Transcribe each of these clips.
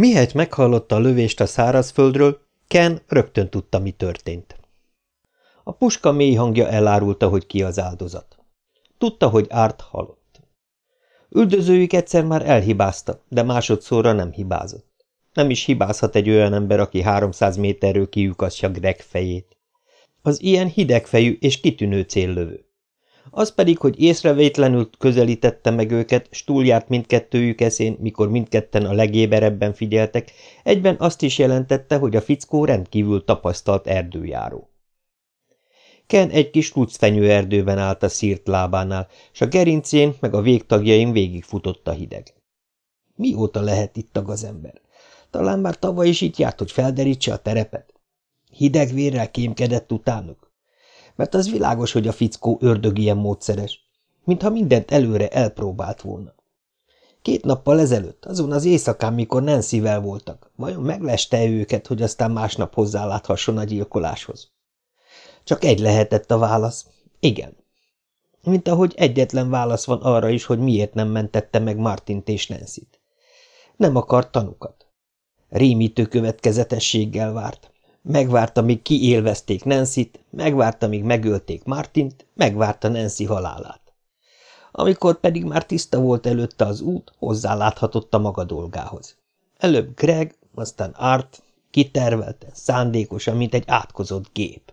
Mihet meghallotta a lövést a szárazföldről, Ken rögtön tudta, mi történt. A puska mély hangja elárulta, hogy ki az áldozat. Tudta, hogy Árt halott. Üldözőjük egyszer már elhibázta, de másodszorra nem hibázott. Nem is hibázhat egy olyan ember, aki 300 méterről kiukasztja Greg fejét. Az ilyen hidegfejű és kitűnő céllövő. Az pedig, hogy észrevétlenül közelítette meg őket, s túljárt mindkettőjük eszén, mikor mindketten a legéberebben figyeltek, egyben azt is jelentette, hogy a fickó rendkívül tapasztalt erdőjáró. Ken egy kis tucfenyő erdőben állt a szírt lábánál, s a gerincén meg a végtagjain végigfutott a hideg. Mióta lehet itt a gazember? Talán már tavaly is itt járt, hogy felderítse a terepet. Hideg vérrel kémkedett utánuk. Mert az világos, hogy a fickó ördög ilyen módszeres, mintha mindent előre elpróbált volna. Két nappal ezelőtt, azon az éjszakán, mikor Nancy-vel voltak, vajon megleste őket, hogy aztán másnap hozzáláthasson a gyilkoláshoz? Csak egy lehetett a válasz. Igen. Mint ahogy egyetlen válasz van arra is, hogy miért nem mentette meg Martint és Nancy-t. Nem akart tanukat. Rémítő következetességgel várt. Megvárta, míg kiélvezték Nancy-t, megvárta, míg megölték Martint, megvárta Nancy halálát. Amikor pedig már tiszta volt előtte az út, hozzáláthatott a maga dolgához. Előbb Greg, aztán Art, kitervelte, szándékosan, mint egy átkozott gép.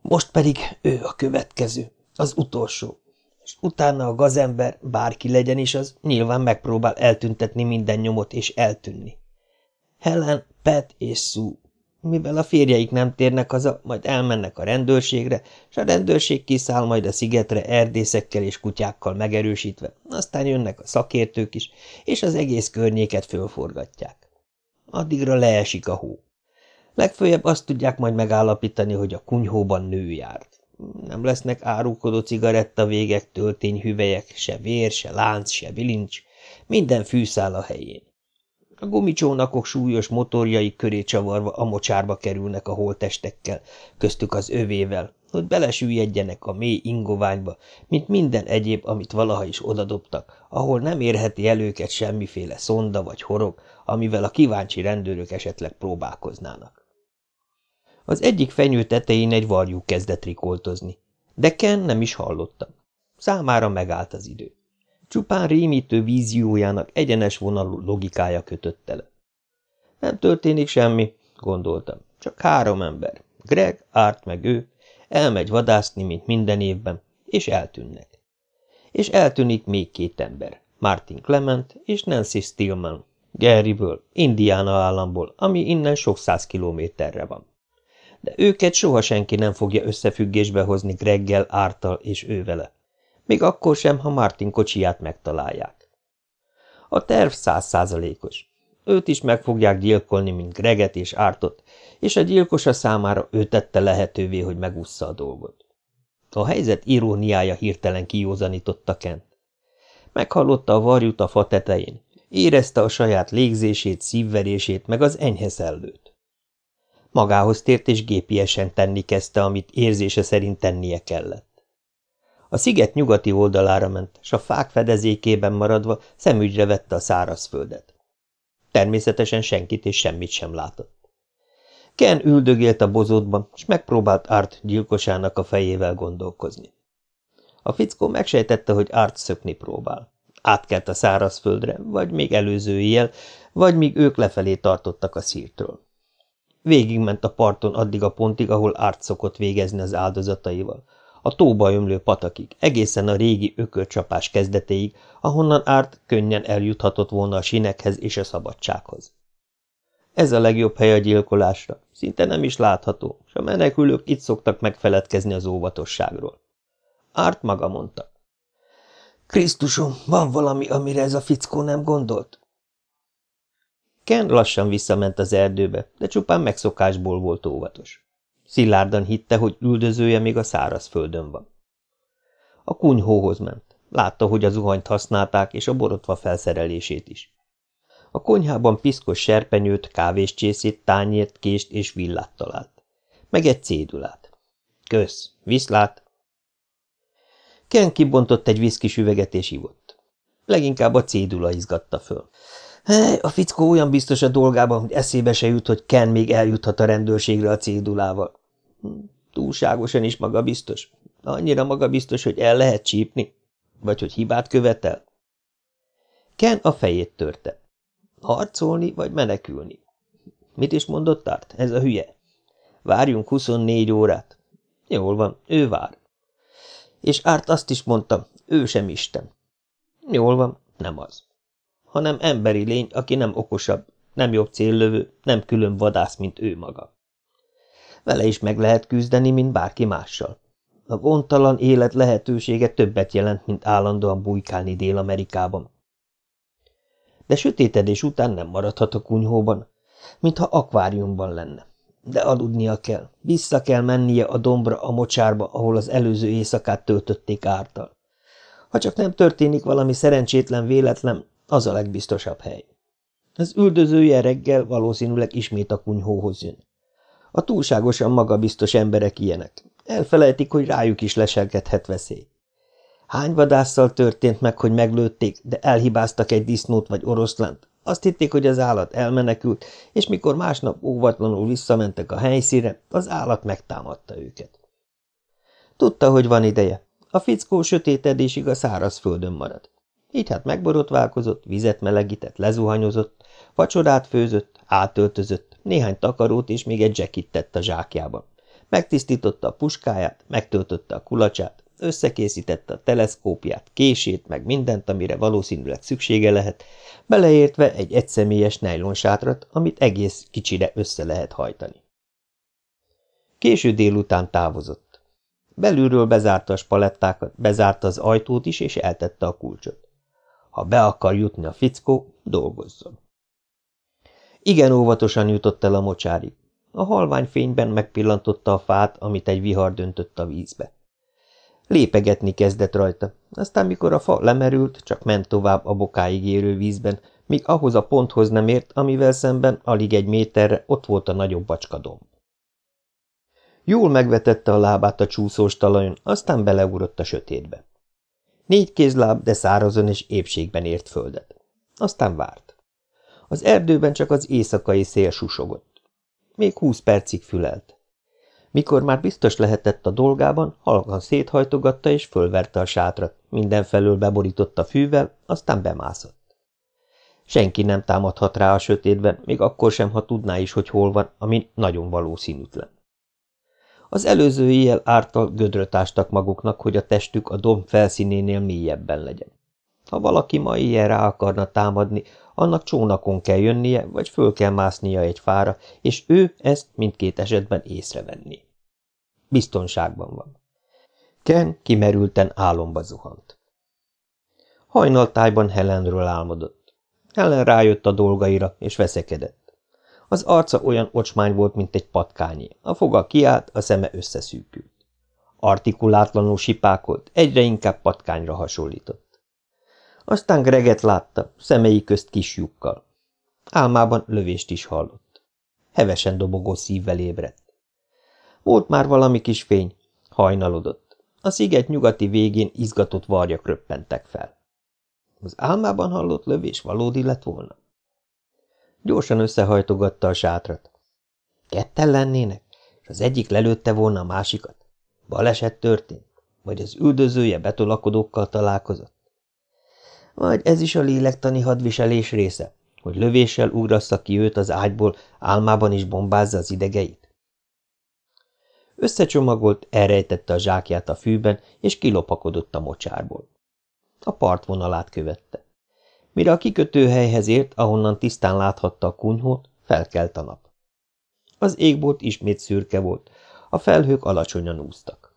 Most pedig ő a következő, az utolsó, és utána a gazember, bárki legyen is az, nyilván megpróbál eltüntetni minden nyomot és eltűnni. Helen, Pet és Sue. Mivel a férjeik nem térnek haza, majd elmennek a rendőrségre, és a rendőrség kiszáll majd a szigetre erdészekkel és kutyákkal megerősítve, aztán jönnek a szakértők is, és az egész környéket fölforgatják. Addigra leesik a hó. Legfőjebb azt tudják majd megállapítani, hogy a kunyhóban nő járt. Nem lesznek árulkodó cigaretta végek, töltényhüvelyek, se vér, se lánc, se bilincs, minden fűszál a helyén. A gumicsónakok súlyos motorjai köré csavarva a mocsárba kerülnek a holtestekkel, köztük az övével, hogy belesüllyedjenek a mély ingoványba, mint minden egyéb, amit valaha is odadobtak, ahol nem érheti el őket semmiféle szonda vagy horog, amivel a kíváncsi rendőrök esetleg próbálkoznának. Az egyik fenyő tetején egy varjú kezdett rikoltozni, de Ken nem is hallotta. Számára megállt az idő. Csupán rémítő víziójának egyenes vonalú logikája kötötte le. Nem történik semmi, gondoltam. Csak három ember, Greg, Art meg ő, elmegy vadászni, mint minden évben, és eltűnnek. És eltűnik még két ember, Martin Clement és Nancy Stillman, Garyből, Indiana államból, ami innen sok száz kilométerre van de őket soha senki nem fogja összefüggésbe hozni Greggel, Ártal és ővele. Még akkor sem, ha Martin kocsiját megtalálják. A terv százszázalékos. Őt is meg fogják gyilkolni, mint Greget és Ártot, és a gyilkosa számára ő tette lehetővé, hogy megúszza a dolgot. A helyzet iróniája hirtelen kiózanította Kent. Meghallotta a varjút a fa tetején, érezte a saját légzését, szívverését, meg az enyhe szellőt. Magához tért és gépiesen tenni kezdte, amit érzése szerint tennie kellett. A sziget nyugati oldalára ment, s a fák fedezékében maradva szemügyre vette a szárazföldet. Természetesen senkit és semmit sem látott. Ken üldögélt a bozótban, és megpróbált Art gyilkosának a fejével gondolkozni. A fickó megsejtette, hogy Art szökni próbál. Átkelt a szárazföldre, vagy még előző éjjel, vagy míg ők lefelé tartottak a szírtől. Végigment a parton addig a pontig, ahol árt szokott végezni az áldozataival. A tóba ömlő patakig, egészen a régi ökölcsapás kezdetéig, ahonnan árt könnyen eljuthatott volna a sinekhez és a szabadsághoz. Ez a legjobb hely a gyilkolásra, szinte nem is látható, és a menekülők itt szoktak megfeledkezni az óvatosságról. Árt maga mondta. Krisztusom, van valami, amire ez a fickó nem gondolt? Ken lassan visszament az erdőbe, de csupán megszokásból volt óvatos. Szilárdan hitte, hogy üldözője még a szárazföldön van. A kunyhóhoz ment. Látta, hogy a zuhanyt használták, és a borotva felszerelését is. A konyhában piszkos serpenyőt, kávéscsészét, tányért, kést és villát talált. Meg egy cédulát. Kösz, viszlát! Ken kibontott egy viszkis üveget és ivott. Leginkább a cédula izgatta föl. Hely, a fickó olyan biztos a dolgában, hogy eszébe se jut, hogy Ken még eljuthat a rendőrségre a cédulával. Túlságosan is magabiztos. Annyira magabiztos, hogy el lehet csípni. Vagy hogy hibát követel. Ken a fejét törte. Harcolni vagy menekülni? Mit is mondott Tart? Ez a hülye. Várjunk 24 órát. Jól van, ő vár. És Árt azt is mondta, ő sem Isten. Jól van, nem az. Hanem emberi lény, aki nem okosabb, nem jobb céllövő, nem külön vadász, mint ő maga. Vele is meg lehet küzdeni, mint bárki mással. A gondtalan élet lehetősége többet jelent, mint állandóan bujkálni Dél-Amerikában. De sötétedés után nem maradhat a kunyhóban, mintha akváriumban lenne. De aludnia kell, vissza kell mennie a dombra, a mocsárba, ahol az előző éjszakát töltötték ártal. Ha csak nem történik valami szerencsétlen véletlen, az a legbiztosabb hely. Az üldözője reggel valószínűleg ismét a kunyhóhoz jön. A túlságosan magabiztos emberek ilyenek. Elfelejtik, hogy rájuk is leselkedhet veszély. Hány vadásszal történt meg, hogy meglőtték, de elhibáztak egy disznót vagy oroszlánt, azt hitték, hogy az állat elmenekült, és mikor másnap óvatlanul visszamentek a helyszíre, az állat megtámadta őket. Tudta, hogy van ideje. A fickó sötétedésig a szárazföldön marad. Így hát megborotválkozott, vizet melegített, lezuhanyozott, vacsorát főzött, átöltözött, néhány takarót és még egy jackit tett a zsákjában. Megtisztította a puskáját, megtöltötte a kulacsát, összekészítette a teleszkópját, kését, meg mindent, amire valószínűleg szüksége lehet, beleértve egy egyszemélyes nejlonsátrat, amit egész kicsire össze lehet hajtani. Késő délután távozott. Belülről bezárta a spalettákat, bezárta az ajtót is, és eltette a kulcsot. Ha be akar jutni a fickó, dolgozzon. Igen óvatosan jutott el a mocsárig. A halvány fényben megpillantotta a fát, amit egy vihar döntött a vízbe. Lépegetni kezdett rajta, aztán mikor a fa lemerült, csak ment tovább a bokáig érő vízben, míg ahhoz a ponthoz nem ért, amivel szemben alig egy méterre ott volt a nagyobb bacskadomb. Jól megvetette a lábát a csúszós talajon, aztán beleugrott a sötétbe. Négy kézláb, de szárazon és épségben ért földet. Aztán várt. Az erdőben csak az éjszakai szél susogott. Még húsz percig fülelt. Mikor már biztos lehetett a dolgában, halkan széthajtogatta és fölverte a sátrat, mindenfelől beborította fűvel, aztán bemászott. Senki nem támadhat rá a sötétben, még akkor sem, ha tudná is, hogy hol van, ami nagyon valószínűtlen. Az előző éjjel ártal gödröt ástak maguknak, hogy a testük a domb felszínénél mélyebben legyen. Ha valaki ma ilyen rá akarna támadni, annak csónakon kell jönnie, vagy föl kell másznia egy fára, és ő ezt mindkét esetben észrevenni. Biztonságban van. Ken kimerülten álomba zuhant. Hajnaltájban Helenről álmodott. Helen rájött a dolgaira, és veszekedett. Az arca olyan ocsmány volt, mint egy patkányi. A foga kiállt, a szeme összeszűkült. Artikulátlanul sipákolt, egyre inkább patkányra hasonlított. Aztán Greget látta, szemei közt kis lyukkal. Álmában lövést is hallott. Hevesen dobogó szívvel ébredt. Volt már valami kis fény, hajnalodott. A sziget nyugati végén izgatott varjak röppentek fel. Az álmában hallott lövés valódi lett volna? Gyorsan összehajtogatta a sátrat. Ketten lennének, és az egyik lelőtte volna a másikat. Baleset történt, vagy az üldözője betolakodókkal találkozott. Vagy ez is a lélektani hadviselés része, hogy lövéssel ugrassza ki őt az ágyból, álmában is bombázza az idegeit? Összecsomagolt, elrejtette a zsákját a fűben, és kilopakodott a mocsárból. A partvonalát követte. Mire a kikötőhelyhez ért, ahonnan tisztán láthatta a kunyhót, felkelt a nap. Az égbolt ismét szürke volt, a felhők alacsonyan úztak.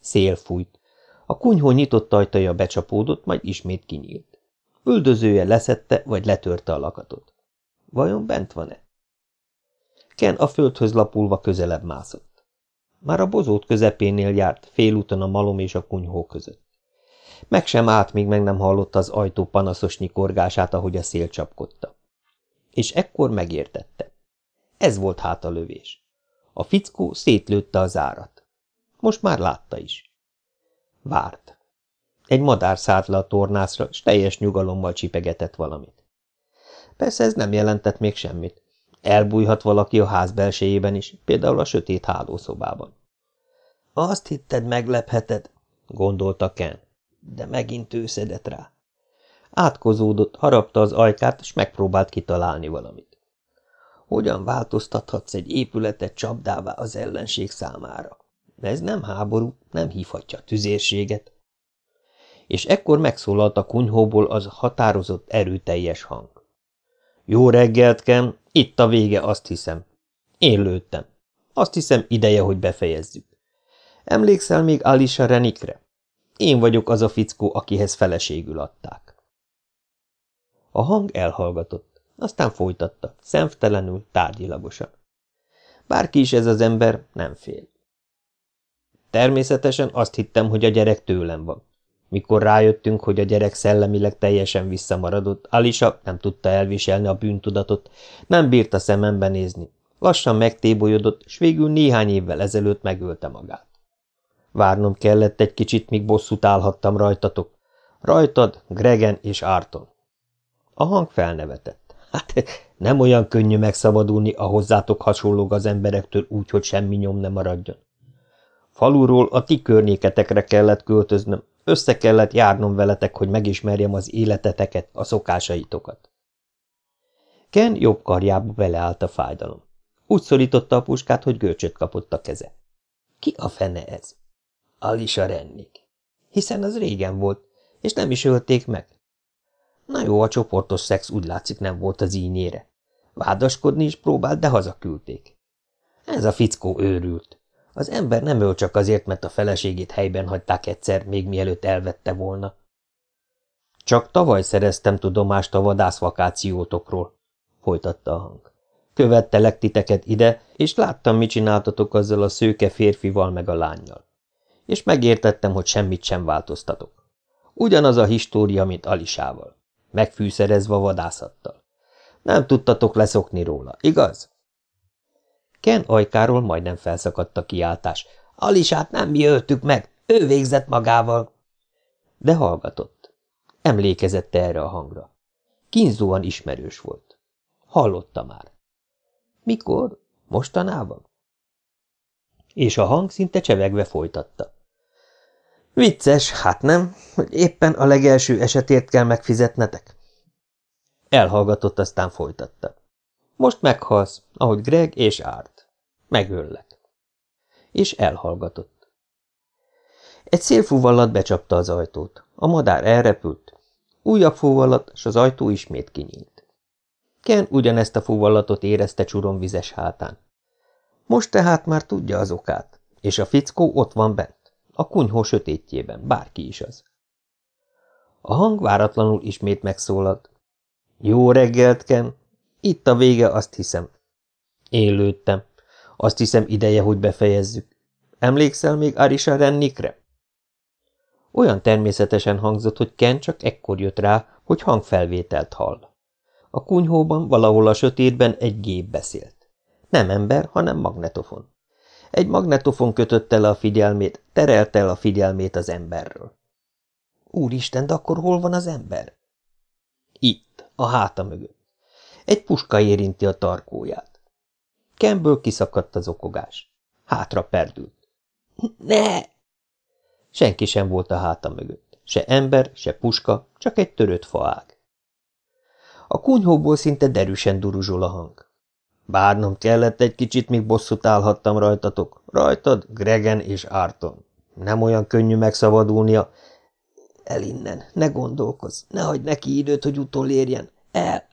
Szél fújt, a kunyhó nyitott ajtaja becsapódott, majd ismét kinyílt. Üldözője leszette, vagy letörte a lakatot. Vajon bent van-e? Ken a földhöz lapulva közelebb mászott. Már a bozót közepénél járt, félúton a malom és a kunyhó között. Meg sem állt, míg meg nem hallotta az ajtó panaszos nyikorgását, ahogy a szél csapkodta. És ekkor megértette. Ez volt hát a lövés. A fickó szétlőtte az árat. Most már látta is. Várt. Egy madár szállt le a tornászra, s teljes nyugalommal csipegetett valamit. Persze ez nem jelentett még semmit. Elbújhat valaki a ház belsejében is, például a sötét hálószobában. Azt hitted, meglepheted, gondolta Ken, de megint ő szedett rá. Átkozódott, harapta az ajkát, és megpróbált kitalálni valamit. Hogyan változtathatsz egy épületet csapdává az ellenség számára? Ez nem háború, nem hívhatja tüzérséget. És ekkor megszólalt a kunyhóból az határozott, erőteljes hang. Jó reggelt, Ken, itt a vége, azt hiszem. Én lőttem. Azt hiszem, ideje, hogy befejezzük. Emlékszel még Alisa Renikre? Én vagyok az a fickó, akihez feleségül adták. A hang elhallgatott, aztán folytatta, szemtelenül, tárgyilagosan. Bárki is ez az ember, nem fél. Természetesen azt hittem, hogy a gyerek tőlem van. Mikor rájöttünk, hogy a gyerek szellemileg teljesen visszamaradott, Alisa nem tudta elviselni a bűntudatot, nem bírta szemembe nézni. Lassan megtébolyodott, s végül néhány évvel ezelőtt megölte magát. Várnom kellett egy kicsit, míg bosszút állhattam rajtatok. Rajtad, Gregen és Árton. A hang felnevetett. Hát nem olyan könnyű megszabadulni a hozzátok hasonló az emberektől úgy, hogy semmi nyom ne maradjon. Faluról a ti környéketekre kellett költöznöm, össze kellett járnom veletek, hogy megismerjem az életeteket, a szokásaitokat. Ken jobb karjába beleállt a fájdalom. Úgy szorította a puskát, hogy görcsöt kapott a keze. Ki a fene ez? Alisa Rennik. Hiszen az régen volt, és nem is ölték meg. Na jó, a csoportos szex úgy látszik nem volt az ínyére. Vádaskodni is próbált, de hazaküldték. Ez a fickó őrült. Az ember nem öl csak azért, mert a feleségét helyben hagyták egyszer, még mielőtt elvette volna. Csak tavaly szereztem tudomást a vadászvakációtokról, folytatta a hang. Követtelek titeket ide, és láttam, mit csináltatok azzal a szőke férfival meg a lányjal. És megértettem, hogy semmit sem változtatok. Ugyanaz a história, mint Alisával. Megfűszerezve vadászattal. Nem tudtatok leszokni róla, igaz? Ken ajkáról majdnem felszakadt a kiáltás. Alisát nem mi öltük meg, ő végzett magával. De hallgatott. Emlékezett erre a hangra. Kínzóan ismerős volt. Hallotta már. Mikor? Mostanában? És a hang szinte csevegve folytatta. Vicces, hát nem, hogy éppen a legelső esetért kell megfizetnetek? Elhallgatott, aztán folytatta. Most meghalsz, ahogy Greg és Árt. Megöllek. És elhallgatott. Egy szélfúvallat becsapta az ajtót. A madár elrepült. Újabb fúvallat, s az ajtó ismét kinyílt. Ken ugyanezt a fúvallatot érezte csuromvizes hátán. Most tehát már tudja az okát, és a fickó ott van bent, a kunyhó sötétjében, bárki is az. A hang váratlanul ismét megszólalt. Jó reggelt, Ken! Itt a vége, azt hiszem. Én lőttem. Azt hiszem ideje, hogy befejezzük. Emlékszel még Arisha Rennikre? Olyan természetesen hangzott, hogy Ken csak ekkor jött rá, hogy hangfelvételt hall. A kunyhóban, valahol a sötétben egy gép beszélt. Nem ember, hanem magnetofon. Egy magnetofon kötötte le a figyelmét, terelte el a figyelmét az emberről. Úristen, de akkor hol van az ember? Itt, a háta mögött. Egy puska érinti a tarkóját. Kemből kiszakadt az okogás. Hátra perdült. Ne! Senki sem volt a háta mögött. Se ember, se puska, csak egy törött faág. A kunyhóból szinte derűsen duruzsol a hang. Bárnom kellett egy kicsit, míg bosszút állhattam rajtatok. Rajtad, Gregen és Árton. Nem olyan könnyű megszabadulnia. El innen, ne gondolkozz, ne hagyd neki időt, hogy utolérjen. El!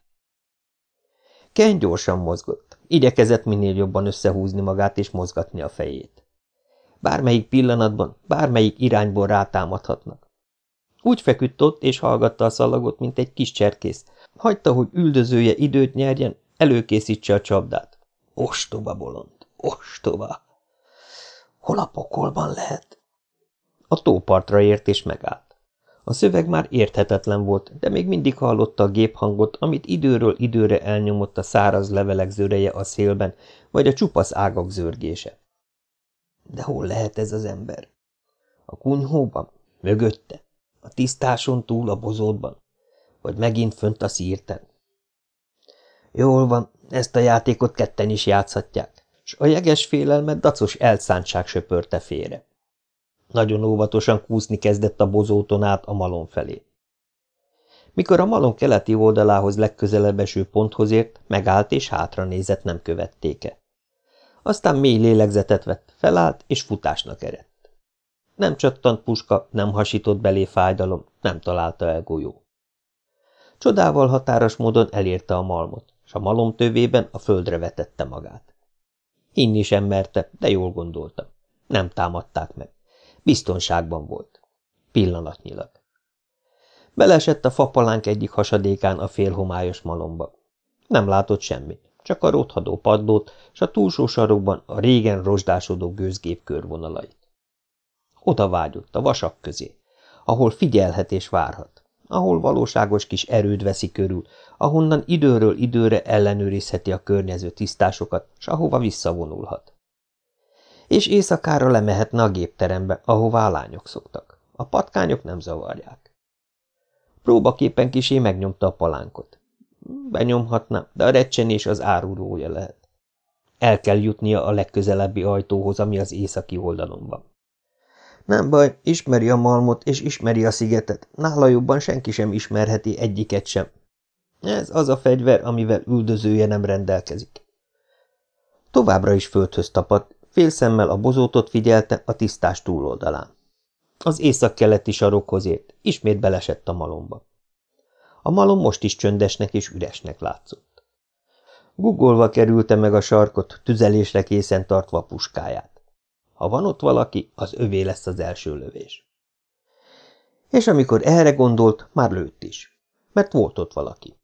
Ken gyorsan mozgott. Igyekezett minél jobban összehúzni magát és mozgatni a fejét. Bármelyik pillanatban, bármelyik irányból rátámadhatnak. Úgy feküdt ott és hallgatta a szalagot, mint egy kis cserkész. Hagyta, hogy üldözője időt nyerjen, előkészítse a csapdát. Ostoba bolond, ostoba! Hol a pokolban lehet? A tópartra ért és megállt. A szöveg már érthetetlen volt, de még mindig hallotta a géphangot, amit időről időre elnyomott a száraz levelek zöreje a szélben, vagy a csupasz ágak zörgése. De hol lehet ez az ember? A kunyhóban? Mögötte? A tisztáson túl a bozótban? Vagy megint fönt a szírten? Jól van, ezt a játékot ketten is játszhatják, s a jeges félelmet dacos elszántság söpörte félre. Nagyon óvatosan kúszni kezdett a bozóton át a malom felé. Mikor a malom keleti oldalához legközelebb eső ponthoz ért, megállt és hátra nézett, nem követték-e. Aztán mély lélegzetet vett, felállt és futásnak eredt. Nem csattant puska, nem hasított belé fájdalom, nem találta el golyó. Csodával határos módon elérte a malmot, s a malom tövében a földre vetette magát. Hinni sem merte, de jól gondolta. Nem támadták meg. Biztonságban volt. Pillanatnyilag. Belesett a fapalánk egyik hasadékán a félhomályos malomba. Nem látott semmit, csak a rothadó padlót, s a túlsó sarokban a régen rozsdásodó gőzgép körvonalait. Oda vágyott, a vasak közé, ahol figyelhet és várhat, ahol valóságos kis erőd veszi körül, ahonnan időről időre ellenőrizheti a környező tisztásokat, s ahova visszavonulhat. És éjszakára lemehetne a gépterembe, ahová a lányok szoktak. A patkányok nem zavarják. Próbaképpen kisé megnyomta a palánkot. Benyomhatná, de a recsenés az árulója lehet. El kell jutnia a legközelebbi ajtóhoz, ami az északi oldalon van. Nem baj, ismeri a malmot, és ismeri a szigetet. Nála jobban senki sem ismerheti egyiket sem. Ez az a fegyver, amivel üldözője nem rendelkezik. Továbbra is földhöz tapadt, félszemmel a bozótot figyelte a tisztás túloldalán. Az északkeleti sarokhoz ért, ismét belesett a malomba. A malom most is csöndesnek és üresnek látszott. Gugolva kerülte meg a sarkot, tüzelésre készen tartva a puskáját. Ha van ott valaki, az övé lesz az első lövés. És amikor erre gondolt, már lőtt is, mert volt ott valaki.